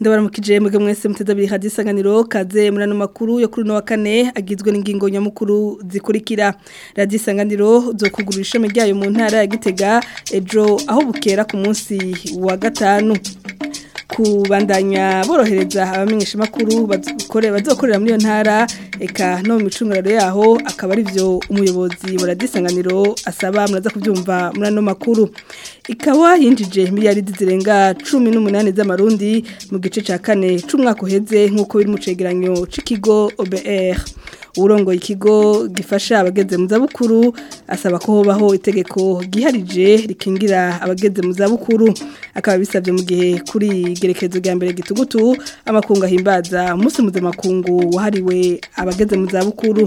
murakaje mwebwe mwese muteze hadi isanganiro kaze muri makuru yo kuri uno wa kane agizwe n'ingingo nyamukuru zikurikira radiyo isanganiro zo kugura ishami ryayo mu ntara ya gitega ejo aho bukera ku munsi wa gatanu kubandanya borohereza abamenyeshamakuru bazokorera muri iyo ntara eka no mu micungararo yaho akaba ari byo umuyobozi wa asaba muraza kubyumva muri ano makuru Ikawa yinjije miliyaridi zirenga cumi n'umunani z'amarundi mu gice cya kane cy'umwaka uheze nk'uko biri mu cegeranyo cy'ikigo OBR urongo ikigo gifasha abageze mu zabukuru asaba ko hobaho itegeko giharije rikingira abageze mu zabukuru akaba bisabye mu gihe kuri gerekezo rya mbere gitugutu amakungu ahimbaza umunsi mpuzamakungu wahariwe abageze mu zabukuru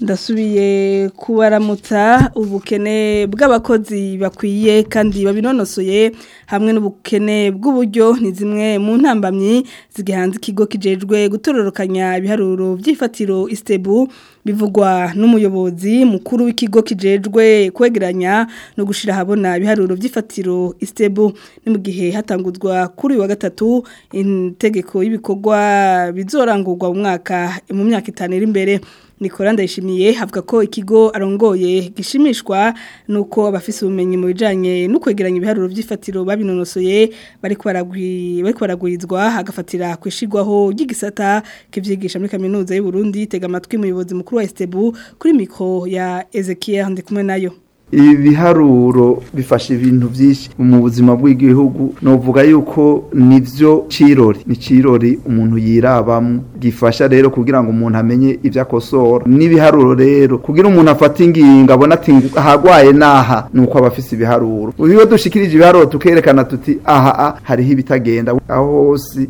ndasubiye kubaramutsa ubukene bw'abakozi bakwiye kandi babinonosoye hamwe n'ubukene bw'uburyo ni zimwe mu ntambamyi zigihanze ikigo kijejwe gutororokanya ibiharuro by'ifatiro istebu bivugwa n'umuyobozi mukuru w'ikigo kijejwe kwegeranya no gushira habona ibiharuro by'ifatiro Istebu ni mu gihe hatangudzwa kuri uyu wa gatatu integeko y'ibikorwa bizorangurwa mu mwaka mu myaka itanu iri imbere Nikora ndayishimiye havuga ko ikigo arongoye gishimishwa nuko abafise ubumenyi mu bijanye no kwegeranya ibiharuro by'ifatiro babinonosoye bariko baragwi bariko baragwirizwa hagafatira kwishirwaho y'igisata kivyigisha muri kaminuza y'u Burundi tega amatwi umuyobozi mukuru wa Estebu kuri mikro ya Ezekiel ndikumwe nayo ibiharuro bifasha ibintu byinshi mu buzima bw'igihugu novuga yuko nibyo cirori ni cirori umuntu yirabamo gifasha rero kugira ngo umuntu amenye ibyo akosora n'ibiharuro rero kugira umuntu afate ingingo abona ati ahagwaye n'aha ni uko aba afise ibiharuro iyo dushikirije ibiharuro tukerekana tuti aha hariho ibitagenda aho hose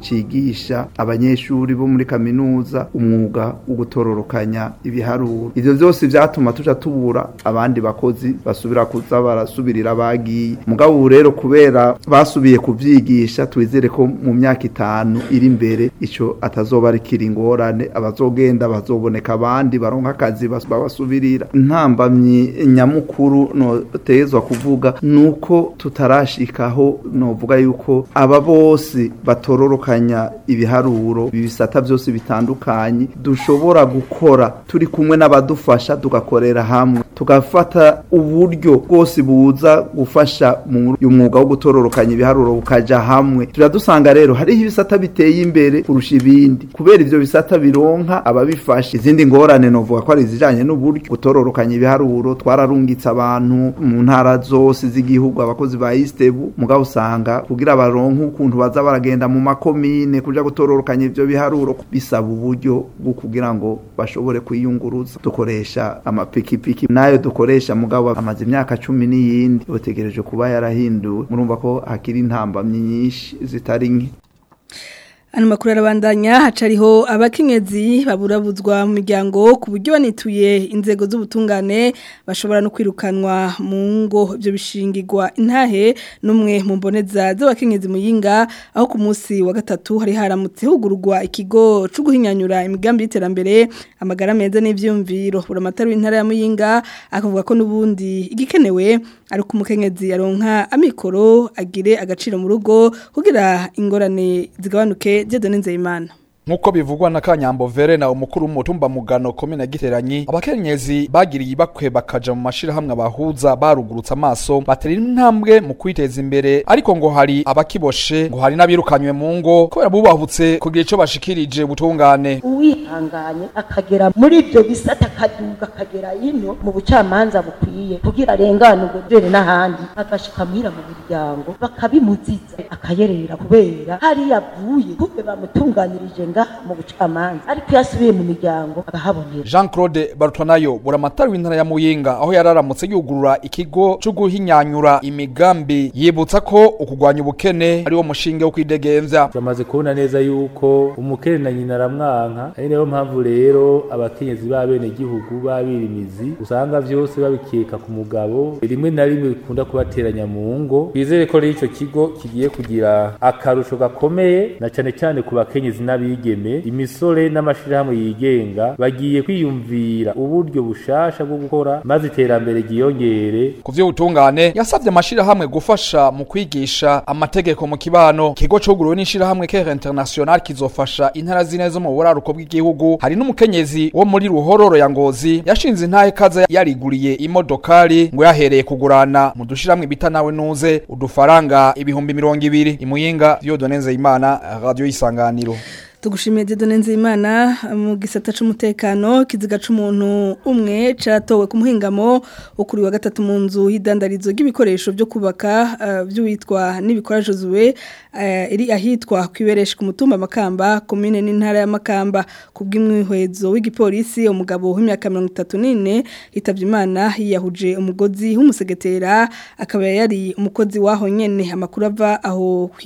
cyigisha abanyeshuri bo muri kaminuza umwuga ugutororokanya gutororokanya ibiharuro ibyo byose byatuma tujya tubura abandi bakozi basubira kuza barasubirira bagiye mugabo rero kubera basubiye kubyigisha twizere ko mu myaka itanu iri imbere icyo atazoba ari ingorane abazogenda bazoboneka abandi baronka akazi babasubirira intambamyi nyamukuru notezwa kuvuga nuko uko tutarashikaho novuga yuko aba bose batororoka gutandukanya ibiharuro ibisata byose bitandukanye dushobora gukora turi kumwe n'abadufasha tugakorera hamwe tugafata uburyo bwose buza gufasha mu uyu mwuga wo gutororokanya ibiharuro bukajya hamwe turadusanga rero hariho ibisata biteye imbere kurusha ibindi kubera ibyo bisata bironka ababifashe izindi ngorane novuga ko ari izijyanye n'uburyo gutororokanya ibiharuro twararungitse abantu mu ntara zose z'igihugu abakozi ba isitebu mugabo usanga kugira baronke ukuntu baza baragenda mu makomine komine kuja gutororokanya ivyo biharuro bisaba uburyo bwo kugira ngo bashobore kwiyunguruza dukoresha amapikipiki nayo dukoresha mugabo amaze imyaka cumi n'iyindi bategereje kuba yarahinduwe murumva ko hakiri intambamyi nyinshi zitari nke Ano makuru arabandanya hacariho abakenyezi baburabuzwa mu miryango ku buryo banituye inzego z'ubutungane bashobora no kwirukanwa mu ngo byo bishingirwa intahe n'umwe mu mboneza z'abakenyezi muyinga aho ku munsi wa gatatu hari haramutse hugururwa ikigo cyo guhinyanyura imigambi y'iterambere amagara meza n'ivyumviro buramatari w'intara ya muyinga akavuga ko nubundi igikenewe ari ku mukenyezi amikoro agire agaciro mu rugo kugira ingorane zigabanuke rwose byedo nk'uko bivugwa na kanyambo verena umukuru w'umutumba mugano komine giteranyi abakenyezi bagiriye ibakwe bakaja mu mashirahamwe abahuza barugurutse amaso batera intambwe mu kwiteza imbere ariko ngo hari abakiboshe ngo hari n'abirukanywe mu ngo kubera bubahutse kugira ico bashikirije butungane uwihanganye akagera muri ibyo bisata akaduga akagera ino mu bucamanza bukwiye kugira arenganurwe mbere n'ahandi bagashika muhira mu miryango bakabimuziza akayerera kubera hari avuye kumbe bamutunganirije gutanga mu bucamanza ariko iyo asubiye mu miryango akahabonera jean claude barutwanayo buramatari w'intara ya muyinga aho yari aramutse yugurura ikigo cyo guhinyanyura imigambi yibutsa ko ukugwanya ubukene ari wo mushinge wo kwidegembya bamaze kubona neza yuko umukene na nyina aramwanka ari nayo mpamvu rero abakenyezi b'abenegihugu b'abirimizi usanga byose babikeka ku mugabo rimwe na rimwe bikunda kubateranya mu ngo twizere ko rero icyo kigo kigiye kugira akarusho gakomeye na cyane cyane ku bakenyezi n'abiga abigeme imisore n'amashirahamwe yigenga bagiye kwiyumvira uburyo bushasha bwo gukora maze iterambere ryiyongere ku vy'ubutungane yasavye amashirahamwe gufasha mu kwigisha amategeko mu kibano ikigo cuguruwe n'ishirahamwe Care International kizofasha intara zine zo mu buraruko bw'igihugu hari n'umukenyezi wo muri ruhororo ya Ngozi yashinze intahe kaza yariguriye imodokari ngo yahereye kugurana mu dushiramwe bita nawe nuze udufaranga ibihumbi mirongo ibiri imuyinga Dieudonne Nzeyimana Radio Isanganiro tugushimiye didone nzimana mu gisata cy'umutekano kiziga cy'umuntu umwe cyatowe ku muhingamo ukuriwe gatatu mu nzu y'idandarizo ry'ibikoresho byo kubaka by'uwitwa eh, n'ibikora jozuwe eh, iri ahitwa ku ku mutumba makamba komine n'intara ya makamba ku bw'imwihwezo w'igipolisi umugabo w'imyaka mirongo itatu n'ine yitabye imana yiyahuje umugozi w'umusegetera akaba yari umukozi w'aho nyine amakuru ava aho ku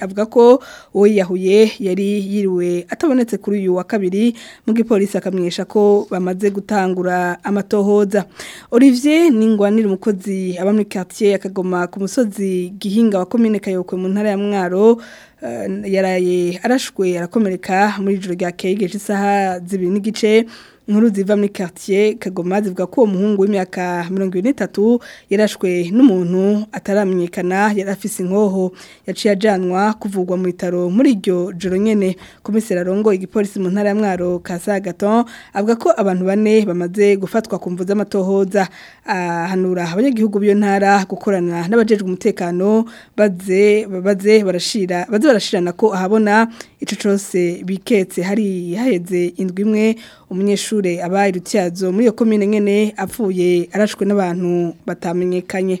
avuga ko uwo yiyahuye yari yiriwe atabonetse kuri uyu wa kabiri mu gipolisi akamwesha ko bamaze gutangura amatohoza Olivier Ningwanira umukozi aba muri quartier yakagoma ku musozi gihinga wa commune Kayokwe mu ntara ya Mwaro eh, yaraye arashwe arakomereka muri joro Kegeje isaha zibiri n'igice nkuru ziva muri quartier Kagoma zivuga ko uwo muhungu w'imyaka 23 yarashwe n'umuntu ataramenyekana yarafise inkoho yaciye ajanwa kuvugwa mu bitaro muri iryo joro nyene komisera rongo igipolisi mu ntara ya Mwaro Kasagaton avuga ko abantu bane bamaze gufatwa ku mvu z'amatohoza ahanura abanyagihugu b'iyo ntara gukorana n'abajejwe umutekano baze baze barashira baze barashirana ko ahabona ico cose hari yaheze indwi imwe umunyeshuri umunyeshure abaye rutyazo muri iyo komine nyene apfuye arashwe n'abantu batamenyekanye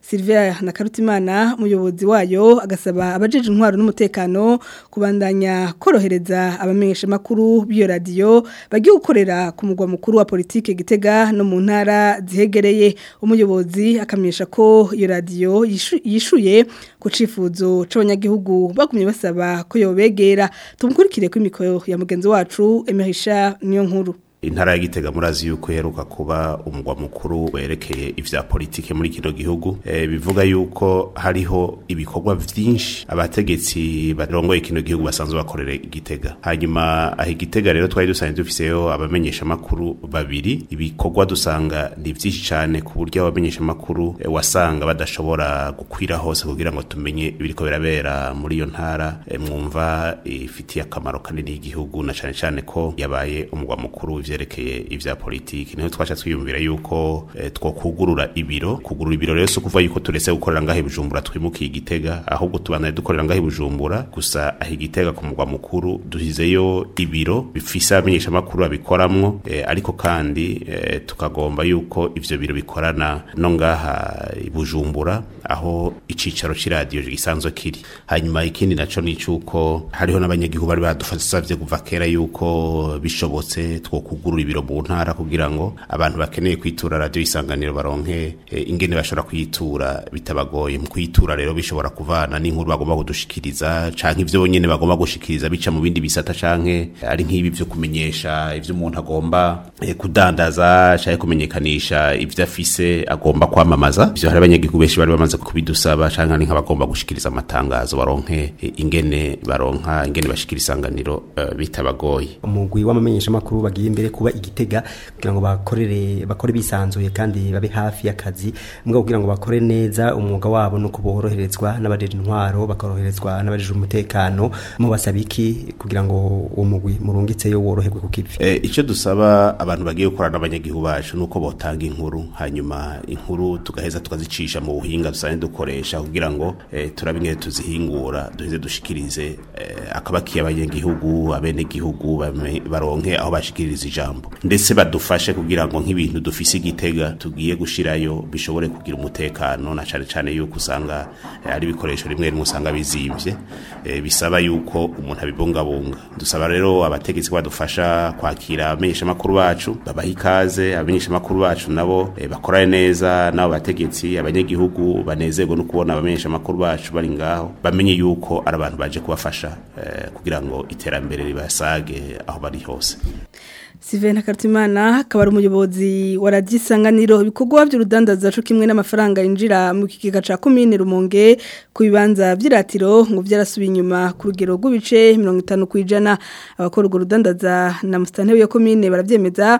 Sylvia na Karutimana umuyobozi wayo agasaba abajeje intwaro n'umutekano kubandanya korohereza abamenyesha makuru b'iyo radiyo bagiye gukorera ku mugwa mukuru wa politike igitega no mu ntara zihegereye umuyobozi akamenyesha ko iyo radio yishuye ku cifuzo c'abanyagihugu bagumye basaba ko yobegera tumukurikire ko imikoro ya mugenzi wacu emirisha niyo nkuru intara ya gitega murazi yuko iheruka kuba umugwa mukuru werekeye ivya politike muri kino gihugu e, bivuga yuko hariho ibikorwa vyinshi abategetsi barongoye kino gihugu basanzwe bakorera igitega hanyuma aho igitega rero twari dusanzwe dufiseyo abamenyesha babiri ibikorwa dusanga ni vyinshi cane ku buryo abamenyeshamakuru e, wasanga badashobora gukwira hose kugira ngo tumenye ibiriko birabera muri iyo ntara e, mwumva ifitiye akamaro kanini y'igihugu na cane cane ko yabaye umugwa mukuru ibyerekeye ibya politiki niho twashatse twiyumvira yuko eh, two kugurura ibiro kugurura ibiro rero si ukuvuga yuko turetse gukorera ngaho ibijumbura twimukiye igitega ahubwo tubana dukorera ngaho ibijumbura gusa aho igitega ku mugwa mukuru duhizeyo ibiro bifise abamenyeshamakuru babikoramwo eh, ariko kandi eh, tukagomba yuko ibyo biro bikorana no ngaha ibujumbura aho icicaro cy'iradiyo gisanzwe kiri hanyuma ikindi nacyo ni icy'uko hariho n'abanyagihugu bari badufashe gusabye kuva kera yuko bishobotse two kugurura ibiro mu ntara kugira ngo abantu bakeneye kwitura radiyo isanganiro baronke eh, ingene bashobora kuyitura bitabagoye mu kuyitura rero bishobora kuvana n'inkuru bagomba kudushikiriza canke ibyo nyene bagomba gushikiriza bica mu bindi bisata canke ari nk'ibi byo kumenyesha ivyo umuntu agomba eh, kudandaza canke kumenyekanisha ivyo afise agomba kwamamaza ivyo hari abanyagihugu benshi bari bamaze kubidusaba canke nk'abagomba gushikiriza amatangazo baronke eh, ingene baronka ingene bashikira isanganiro bitabagoye umugwi w'amamenyeshamakuru bagiye imbere bashinzwe kuba igitega kugira ngo bakorere bakore bisanzuye kandi babe hafi y'akazi mbwa kugira ngo bakore neza umwuga wabo uko kuboroherezwa n'abajejwe intwaro bakoroherezwa n'abajejwe umutekano mu basabiki kugira ngo uwo mugwi murungitseyo woroherwe ku kivi eh, icyo dusaba abantu bagiye gukorana n'abanyagihugu bacu nuko botanga inkuru hanyuma inkuru tugaheza tukazicisha mu buhinga dusanzwe dukoresha kugira ngo e, tuzihingura duheze dushikirize e, eh, akabakiye abanyagihugu abenegihugu baronke aho bashikiriza jambo ndetse badufashe kugira ngo nk'ibintu dufise igitega tugiye gushirayo bishobore kugira umutekano na cyane cyane yuko usanga eh, ari ibikoresho rimwe rimwe usanga bizimvye eh, bisaba yuko umuntu abibungabunga dusaba rero abategetsi badufasha kwakira amenyesha bacu babaha ikaze amenyesha bacu nabo e, bakorane neza nabo bategetsi abanyagihugu banezerwe no kubona abamenyesha bacu bari ngaho bamenye yuko ari abantu baje kubafasha kugira ngo iterambere ribasage aho bari hose Sivena Kartimana akaba ari umuyobozi wa radisanganiro ibikorwa by'urudandaza cyo kimwe n'amafaranga yinjira mu kigega ca commune Rumonge ku bibanza by'iratiro ngo byarasubiye inyuma ku rugero rw'ibice 50 kwijana abakora urwo rudandaza na mustantebe ya commune baravyemeza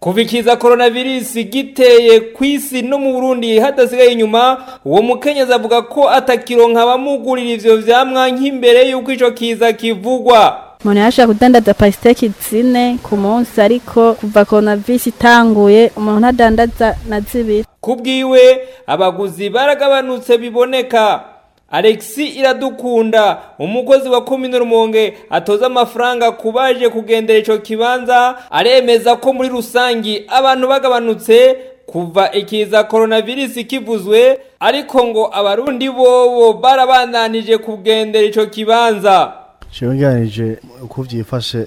kuva ikiza coronavirus giteye ku isi no mu burundi hadasigaye inyuma uwo mukenyezi avuga ko atakironka abamugurira ivyo vyamwa nk'imbere y'uko ico kiza kivugwa umuntu yashobora kudandaza pasiteki zine ku munsi ariko kuva korona visi itanguye umuntu ntadandaza na zibiri ku bwiwe abaguzi baragabanutse biboneka alexi iradukunda umukozi wa kumi rumonge atoza amafaranga ku baje kugendera icyo kibanza aremeza ko muri rusange abantu bagabanutse kuva ikiza coronavirus kivuzwe ariko ngo abarundi bobo barabandanije kugendera icyo kibanza ngereranije uko byifashe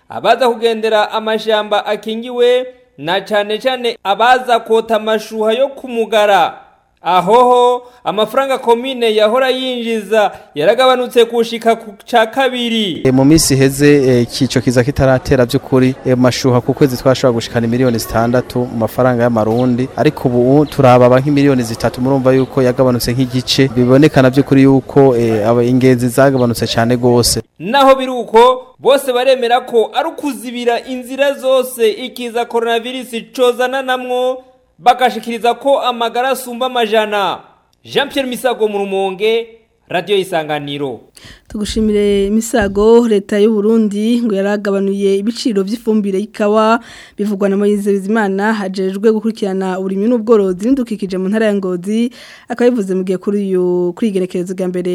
abaza kugendera amashyamba akingiwe na cyane cyane abaza kota amashuha yo kumugara. Aho ho amafaranga komine yahora yinjiza yaragabanutse kushika ku ca kabiri eh, mu minsi iheze eh, icyiciro kiza kitaratera by'ukuri eh, mashuha ku kwezi twashobora gushikana miliyoni zitandatu mu mafaranga y'amarundi ariko ubu turababa nk'imiliyoni zitatu murumva yuko yagabanutse nk'igice bibonekana by'ukuri yuko ingenzi zagabanutse cyane rwose naho biri uko bose baremera ko ari ukuzibira inzira zose ikiza coronavirus cozana namwo bagashikiriza ko amagara asumba amajana jean Pierre misago mu rumonge radiyo isanganiro tugushimire misago leta y'u Burundi ngo yaragabanuye ibiciro by'ifumbire ikawa bivugwa na Moyize Bizimana hajejwe gukurikirana uburimyi n'ubworozi n'indukikije mu ntara ya Ngozi akabivuze mu gihe kuri uyu kwigerekerezo rya mbere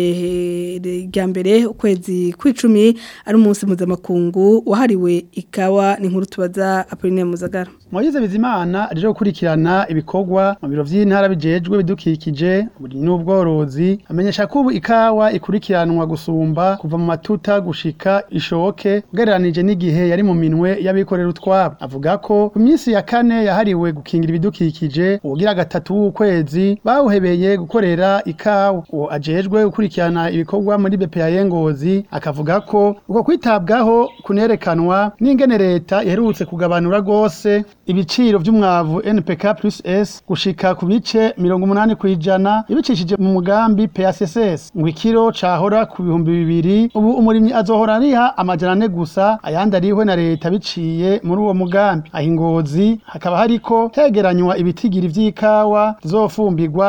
rya mbere ukwezi kw'icumi ari umunsi mpuzamakungu wahariwe ikawa ni inkuru tubaza Apurine Muzagara Moyize Bizimana rero gukurikirana ibikorwa mu biro by'intara bijejwe bidukikije uburimyi n'ubworozi amenyesha ko ikawa ikurikiranwa gusuma Gatumba kuva mu matuta gushika ishoke ugereranije n'igihe yari mu minwe y'abikorera utwabo avuga ko ku minsi ya kane yahariwe gukingira ibidukikije ubugira gatatu w'ukwezi bawuhebeye gukorera ikawa uwo ajejwe gukurikirana ibikorwa muri BPAye Ngozi akavuga ko uko kwitabwaho kunerekanwa n'ingene leta iherutse kugabanura gose ibiciro by'umwavu NPK plus S gushika ku bice mirongo 80 kwijana ibicishije mu mugambi PACCS ngo ikiro cahora ku bihumbi bibiri ubu umurimyi azohora ariha amajana ane gusa ayandi ariwe na leta biciye muri uwo mugambi aho ingozi hakaba hariko hegeranywa ibitigiri vy'ikawa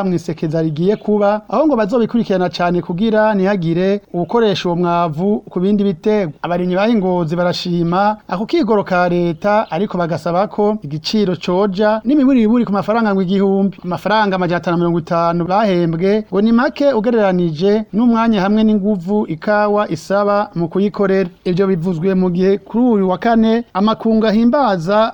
mu isekeza rigiye kuba aho ngo bazobikurikirana cane kugira ntihagire ubukoresha uwo mwavu ku bindi biterwa abarimyi bahingozi barashima ako kigoro ka leta ariko bagasaba ko igiciro coja n'imiburi iburi ku mafaranga ngo igihumbi amafaranga amajana atanu mirongo itanu bahembwe ngo ni make ugereranije n'umwanya hamwe n'inguvu ikawa isaba mu kuyikorera ibyo bivuzwe mu gihe kuri uyu wa kane amakungu ahimbaza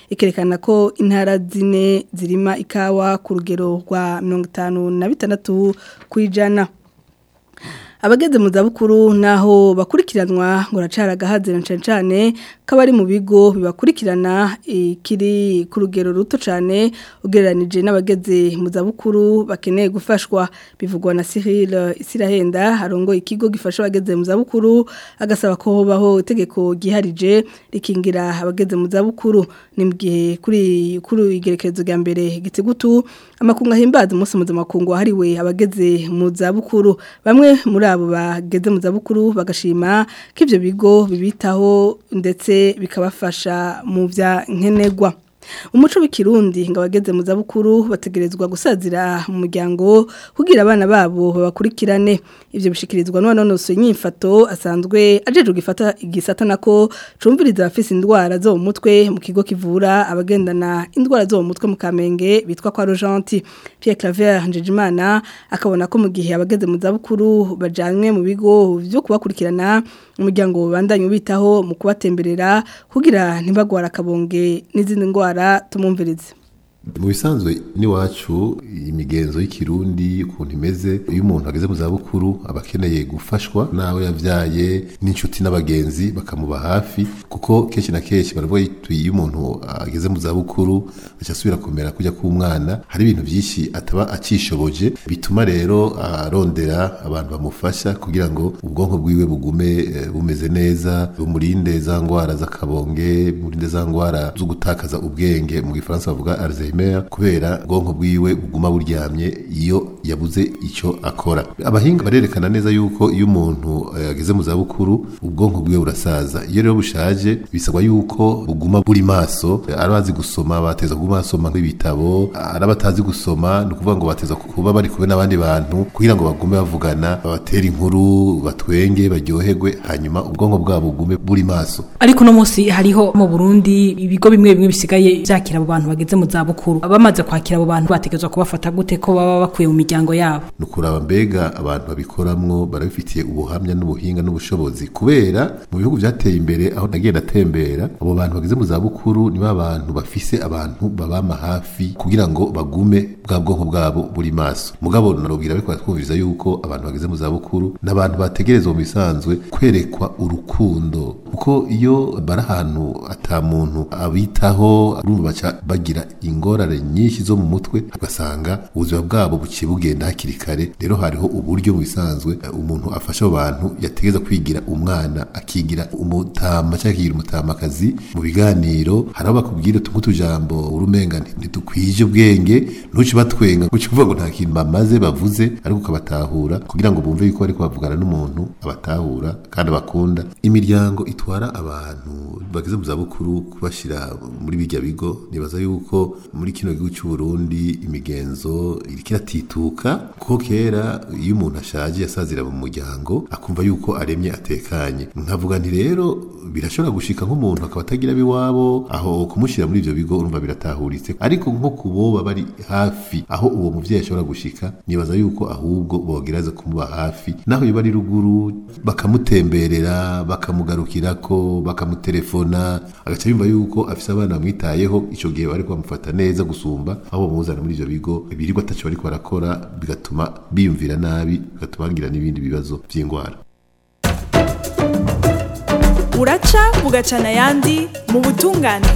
ikerekana ko intara zine zirima ikawa ku rugero rwa mirongo itanu na bitandatu ku ijana abageze mu zabukuru naho bakurikiranwa ngo aracara agahaze cyane cyane ko mu bigo bibakurikirana ikiri ku rugero ruto cyane ugereranije n'abageze mu zabukuru bakeneye gufashwa bivugwa na Cyril Isirahenda harongo ikigo gifasha abageze mu zabukuru agasaba ko hobaho itegeko giharije rikingira abageze mu zabukuru ni gihe kuri kuri igerekezo rya mbere gitigutu amakunga himbaza umunsi mpuzamakungu hariwe abageze mu zabukuru bamwe muri babo bageze mu zabukuru bagashima ko ibyo bigo bibitaho ndetse bikabafasha mu bya nkenegwa. umuco w'ikirundi ngo abageze mu zabukuru bategerezwa gusazira mu muryango kugira abana babo babakurikirane ibyo bishikirizwa n'uwanonosoye nyimfato asanzwe ajeje gifata igisata nako cumviriza abafise indwara zo mu mutwe mu kigo kivura abagendana indwara zo mu mutwe mu kamenge bitwa kwa rojanti Pierre Claver Njejimana akabona ko mu gihe abageze mu zabukuru bajanywe mu bigo byo kubakurikirana umuryango ubandanye ubitaho mu kubatemberera kugira ntibagwara akabonge n'izindi ndwara para Tumumvirize mu bisanzwe n'iwacu imigenzo y'ikirundi ukuntu imeze iyo umuntu ageze mu zabukuru aba akeneye gufashwa n'abo yabyaye n'inshuti n'abagenzi bakamuba hafi kuko kenshi na kenshi baravuga iyo umuntu ageze mu zabukuru aca asubira kumera kujya k'umwana hari ibintu byinshi ataba akishoboje bituma rero arondera abantu bamufasha kugira ngo ubwonko bwiwe bugume eh, bumeze neza bumurinde za ndwara z'akabonge bumurinde za ndwara zo gutakaza ubwenge mu gifaransa bavuga arize primaire kubera ubwonko bwiwe buguma buryamye iyo yabuze icyo akora abahinga barerekana neza yuko iyo umuntu eh, ageze mu zabukuru ubwonko bwiwe burasaza iyo rero bushaje bisabwa yuko buguma buri maso arabazi gusoma bateza kuba basoma nk'ibitabo araba atazi gusoma ni ukuvuga ngo bateza kuba bari kumwe n'abandi bantu kugira ngo bagume bavugana babatere inkuru batwenge baryoherwe hanyuma ubwonko bwabo bugume buri maso ariko uno munsi hariho mu burundi ibigo bimwe bimwe bisigaye byakira abo bantu bageze mu zabukuru bakuru bamaze kwakira abo bantu bategerezwa kubafata gute ko baba bakuye mu miryango yabo ni ukuraba mbega abantu babikoramwo barabifitiye ubuhamya n'ubuhinga n'ubushobozi kubera mu bihugu byateye imbere aho nagiye ndatembera abo bantu bageze mu zabukuru ni abantu bafise abantu babama hafi kugira ngo bagume bwa bwonko bwabo buri maso mugabo narubwira ariko twumviriza yuko abantu bageze mu zabukuru n'abantu bategereza mu bisanzwe kwerekwa urukundo kuko iyo bari ahantu ata muntu abitaho urumva bagira ingo ingorane nyinshi zo mu mutwe ugasanga ubuzima bwabo bukiye bugenda hakiri kare rero hariho uburyo mu bisanzwe eh, umuntu afasha abantu yategeza kwigira umwana akigira umutama cyangwa akigira umutamakazi mu biganiro hari aho bakubwira utu urumenga ntitukwije ubwenge ntuce batwenga ngo uvuga ngo nta kintu bamaze bavuze ariko ukabatahura kugira ngo bumve yuko bari kubavugana n'umuntu abatahura kandi bakunda imiryango itwara abantu bageze mu zabukuru kubashyira muri bijya bigo nibaza yuko muri kino gihugu cy'u imigenzo iratituka kuko kera iyo umuntu ashaje yasazira mu muryango akumva yuko aremye atekanye nkavuga nti rero birashobora gushika nk'umuntu akaba atagira iwabo aho kumushyira muri ibyo bigo urumva biratahuritse ariko nko ku boba bari hafi aho uwo mubyeyi ashobora gushika nibaza yuko ahubwo bogereza kumuba hafi naho iyo bari ruguru bakamutemberera ko bakamutelefona agaca yumva yuko afise abana bamwitayeho icyo gihe bari bamufata neza neza gusumba aho bamuzana muri ibyo bigo birirwa atacyo bariko barakora bigatuma biyumvira nabi bigatuma bagira n'ibindi bibazo by'indwara uraca ugacana ayandi mu butungane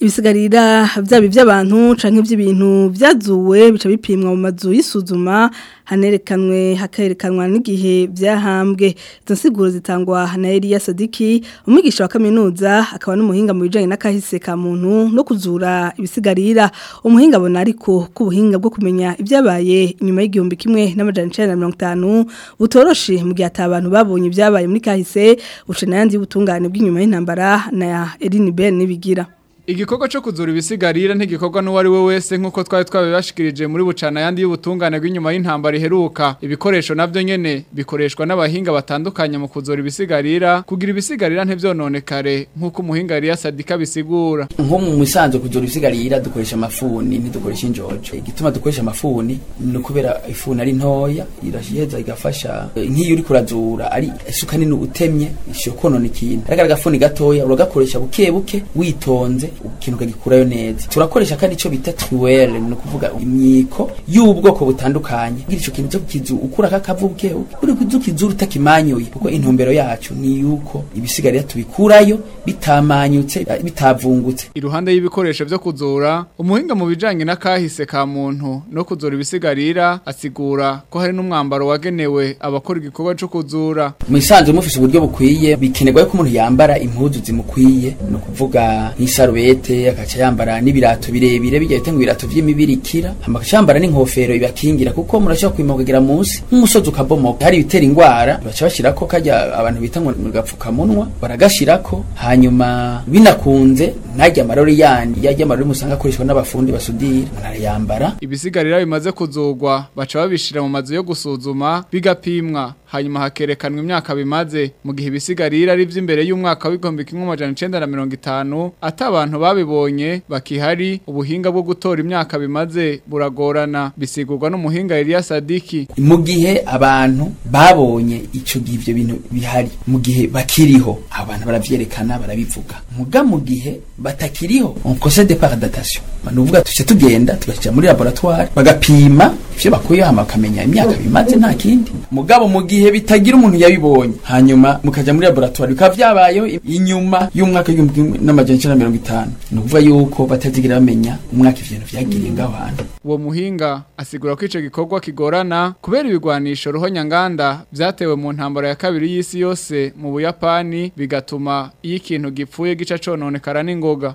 ibisigarira byabi iby'abantu cyangwa iby'ibintu byazuwe bica bipimwa mu mazu y'isuzuma hanerekanwe hakerekanwa n'igihe byahambwe izo nsiguro zitangwa na Eliya Sadiki umwigisha wa kaminuza akaba n'umuhinga mu bijyanye n'akahise ka muntu no kuzura ibisigarira umuhinga abona ariko k'ubuhinga bwo kumenya ibyabaye inyuma y'igihumbi kimwe n'amajana icyenda na mirongo itanu butoroshe mu gihe atabantu babonye ibyabaye muri kahise buca n'ayandi y'ubutungane bw'inyuma y'intambara na Eline Ben nibigira igikorwa cyo kuzura ibisigarira ntigikorwa n'uwari we wese nk'uko twari twabibashikirije muri bucana yandi y'ubutungane bw'inyuma y'intambara iheruka ibikoresho nabyo nyene bikoreshwa n'abahinga batandukanye mu kuzura ibisigarira kugira ibisigarira ntivyononekare nk'uko umuhinga yari yasadika bisigura nko mu musanzu kuzura ibisigarira dukoresha amafuni ntidukoresha injojo igituma dukoresha amafuni ni ukubera ifuni ari ntoya irashiheza igafasha nk'iyo uri kurazura ari isuka nini utemye ishokonona ikintu ariko agafuni gatoya uragakoresha buke buke witonze ikintu ukagikurayo neza turakoresha kandi icyo bita tuwele ni ukuvuga imyiko y'ubwoko butandukanye ngira icyo kintu cyo kizuru ukura kakavu uri kuzu utakimanyuye kuko intumbero yacu ni yuko ibisigarira tubikurayo bitamanyutse bitavungutse iruhande y'ibikoresho byo kuzura umuhinga mu bijyanye na kahise ka muntu no kuzura ibisigarira asigura ko hari n'umwambaro wagenewe abakora igikorwa cyo kuzura Mu musanzwe mufise uburyo bukwiye bikenerwa ko umuntu yambara impuzu zimukwiye no kuvuga nk'isarubeti n'amarinete agaca yambara n'ibirato birebire bijya bitenga ibirato vy'imibirikira agaca yambara n'inkofero ibakingira kuko murashaka kwimuka munsi nk'umusozi ukabomoka hari ibitera ingwara baca bashirako karya abantu mu gapfuka munwa baragashira baragashirako hanyuma binakunze najya amarori yandi yajya amarori musanga akoreshwa n'abafundi basudira arayambara ibisigarira bimaze kuzogwa baca babishira mu mazu yo gusuzuma bigapimwa hanyuma hakerekanwa imyaka bimaze mu gihe ibisigarira ari by'imbere y'umwaka w'igihumbi kimwe amajana icenda na mirongo itanu atabantu babibonye bakihari ubuhinga bwo gutora imyaka bimaze buragorana bisigurwa n'umuhinga Elias Sadiki mu gihe abantu babonye ico givyo bintu bihari mu gihe bakiriho abantu baravyerekana barabivuga muga mu gihe batakiriho on conseil de paradatation manuvuga tuce tugenda tugacija muri laboratoire bagapima ivyo bakuye hama bakamenya imyaka bimaze nta kindi mugabo mu gihe bitagira umuntu yabibonye hanyuma mukajya muri laboratoire bikaba byabayeho inyuma y'umwaka w'igihumbi n'amajana icyenda mirongo itanu ni ukuvuga yuko batazigira bamenya umwaka ibyo bintu byagiriye ngaho hantu uwo muhinga asigura ko icyo gikorwa kigorana kubera ibigwanisho Nyanganda byatewe mu ntambara ya kabiri y'isi yose mu buyapani bigatuma iyo ikintu gipfuye gica cononekara n'ingoga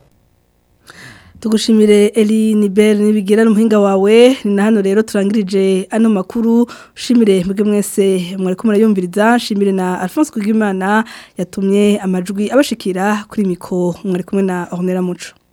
tugushimire Eli Nibel nibigira n'umuhinga wawe ni na hano rero turangirije ano makuru ushimire mwebwe mwese mwari kumara murayumviriza shimire na Alphonse Kugimana yatumye amajwi abashikira kuri miko mwari kumwe na Ornella Muco